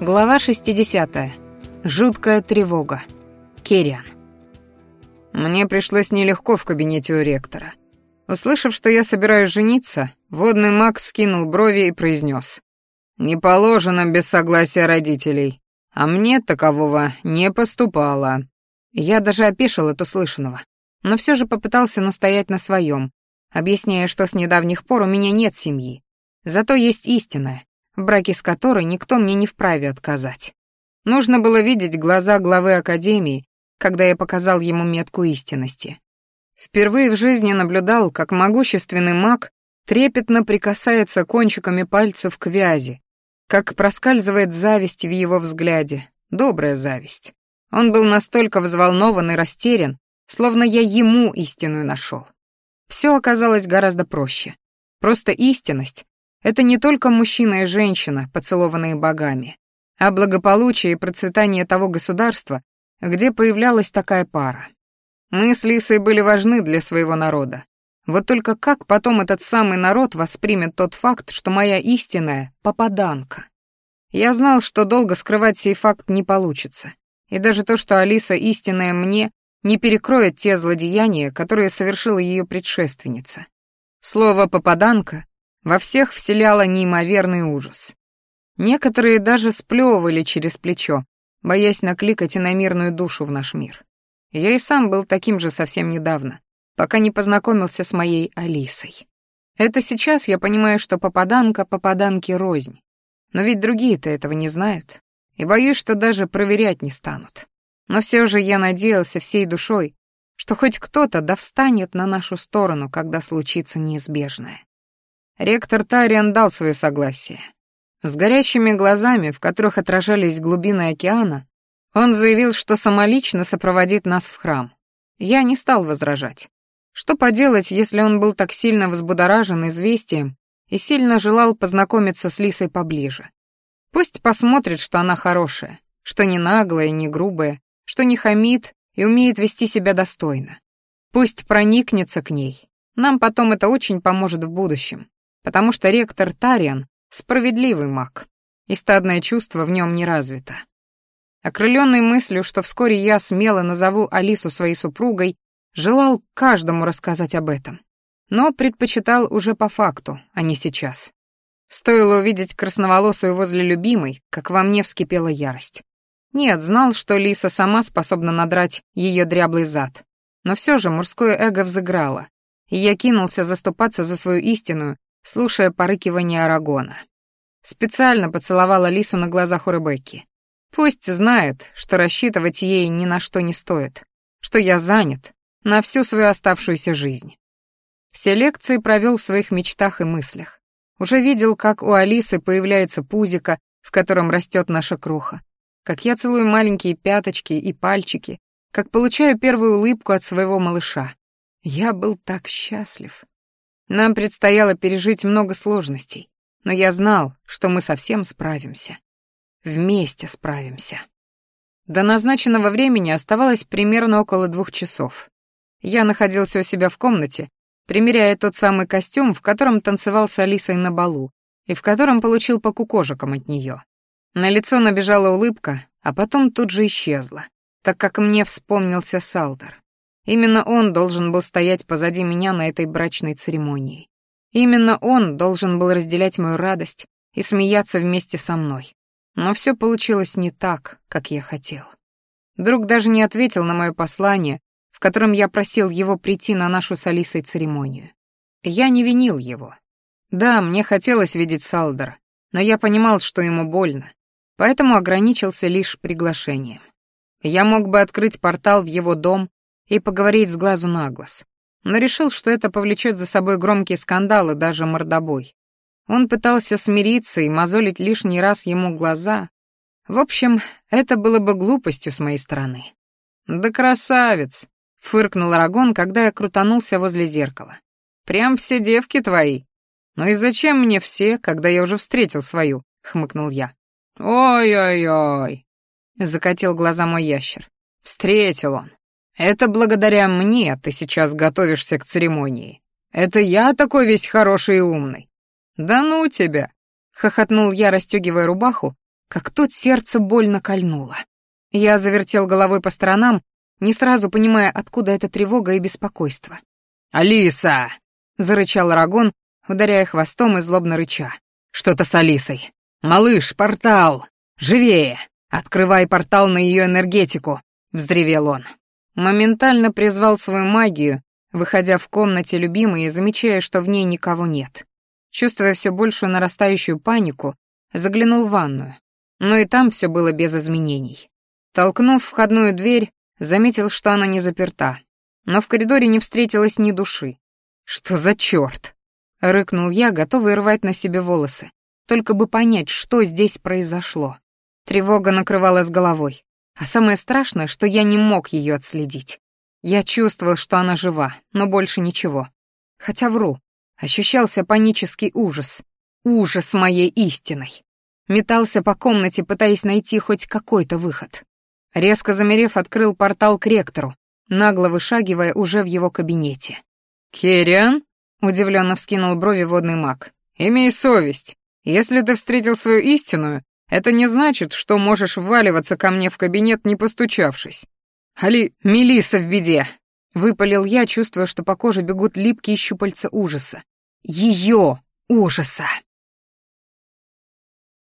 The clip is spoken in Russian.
Глава 60. Жуткая тревога. Керриан. Мне пришлось нелегко в кабинете у ректора. Услышав, что я собираюсь жениться, водный маг скинул брови и произнес. «Не положено без согласия родителей, а мне такового не поступало». Я даже опешил от услышанного, но все же попытался настоять на своем, объясняя, что с недавних пор у меня нет семьи. Зато есть истина в браке с которой никто мне не вправе отказать. Нужно было видеть глаза главы академии, когда я показал ему метку истинности. Впервые в жизни наблюдал, как могущественный маг трепетно прикасается кончиками пальцев к вязи, как проскальзывает зависть в его взгляде, добрая зависть. Он был настолько взволнован и растерян, словно я ему истину нашел. Все оказалось гораздо проще. Просто истинность это не только мужчина и женщина, поцелованные богами, а благополучие и процветание того государства, где появлялась такая пара. Мы с Лисой были важны для своего народа. Вот только как потом этот самый народ воспримет тот факт, что моя истинная — попаданка? Я знал, что долго скрывать сей факт не получится. И даже то, что Алиса истинная мне, не перекроет те злодеяния, которые совершила ее предшественница. Слово «попаданка» во всех вселяло неимоверный ужас. Некоторые даже сплёвывали через плечо, боясь накликать иномирную душу в наш мир. Я и сам был таким же совсем недавно, пока не познакомился с моей Алисой. Это сейчас я понимаю, что попаданка попаданки рознь. Но ведь другие-то этого не знают. И боюсь, что даже проверять не станут. Но все же я надеялся всей душой, что хоть кто-то да встанет на нашу сторону, когда случится неизбежное. Ректор Тариан дал свое согласие. С горящими глазами, в которых отражались глубины океана, он заявил, что самолично сопроводит нас в храм. Я не стал возражать. Что поделать, если он был так сильно взбудоражен известием и сильно желал познакомиться с Лисой поближе? Пусть посмотрит, что она хорошая, что не наглая, не грубая, что не хамит и умеет вести себя достойно. Пусть проникнется к ней. Нам потом это очень поможет в будущем потому что ректор Тариан — справедливый маг, и стадное чувство в нем не развито. Окрыленный мыслью, что вскоре я смело назову Алису своей супругой, желал каждому рассказать об этом, но предпочитал уже по факту, а не сейчас. Стоило увидеть красноволосую возле любимой, как во мне вскипела ярость. Нет, знал, что Лиса сама способна надрать ее дряблый зад. Но все же мужское эго взыграло, и я кинулся заступаться за свою истинную, слушая порыкивание Арагона. Специально поцеловала Лису на глазах у Ребекки. Пусть знает, что рассчитывать ей ни на что не стоит, что я занят на всю свою оставшуюся жизнь. Все лекции провел в своих мечтах и мыслях. Уже видел, как у Алисы появляется пузико, в котором растет наша кроха, как я целую маленькие пяточки и пальчики, как получаю первую улыбку от своего малыша. Я был так счастлив. Нам предстояло пережить много сложностей, но я знал, что мы совсем справимся. Вместе справимся. До назначенного времени оставалось примерно около двух часов. Я находился у себя в комнате, примеряя тот самый костюм, в котором танцевал с Алисой на балу, и в котором получил по кукожикам от нее. На лицо набежала улыбка, а потом тут же исчезла, так как мне вспомнился Салдер. Именно он должен был стоять позади меня на этой брачной церемонии. Именно он должен был разделять мою радость и смеяться вместе со мной. Но все получилось не так, как я хотел. Друг даже не ответил на мое послание, в котором я просил его прийти на нашу с Алисой церемонию. Я не винил его. Да, мне хотелось видеть Салдера, но я понимал, что ему больно, поэтому ограничился лишь приглашением. Я мог бы открыть портал в его дом и поговорить с глазу на глаз. Но решил, что это повлечет за собой громкие скандалы, даже мордобой. Он пытался смириться и мозолить лишний раз ему глаза. В общем, это было бы глупостью с моей стороны. «Да красавец!» — фыркнул Арагон, когда я крутанулся возле зеркала. «Прям все девки твои!» «Ну и зачем мне все, когда я уже встретил свою?» — хмыкнул я. «Ой-ой-ой!» — закатил глаза мой ящер. «Встретил он. Это благодаря мне ты сейчас готовишься к церемонии. Это я такой весь хороший и умный. Да ну тебя!» Хохотнул я, расстегивая рубаху, как тут сердце больно кольнуло. Я завертел головой по сторонам, не сразу понимая, откуда эта тревога и беспокойство. «Алиса!» — зарычал Рагон, ударяя хвостом и злобно рыча. «Что-то с Алисой! Малыш, портал! Живее! Открывай портал на ее энергетику!» — взревел он. Моментально призвал свою магию, выходя в комнате любимой и замечая, что в ней никого нет. Чувствуя все большую нарастающую панику, заглянул в ванную. Но и там все было без изменений. Толкнув входную дверь, заметил, что она не заперта. Но в коридоре не встретилось ни души. «Что за черт? рыкнул я, готовый рвать на себе волосы. Только бы понять, что здесь произошло. Тревога накрывала с головой. А самое страшное, что я не мог ее отследить. Я чувствовал, что она жива, но больше ничего. Хотя вру. Ощущался панический ужас. Ужас моей истиной. Метался по комнате, пытаясь найти хоть какой-то выход. Резко замерев, открыл портал к ректору, нагло вышагивая уже в его кабинете. «Кириан?» — удивленно вскинул брови водный маг. «Имей совесть. Если ты встретил свою истинную, это не значит, что можешь вваливаться ко мне в кабинет, не постучавшись. Али, Мелиса в беде!» Выпалил я, чувствуя, что по коже бегут липкие щупальца ужаса. «Ее ужаса!»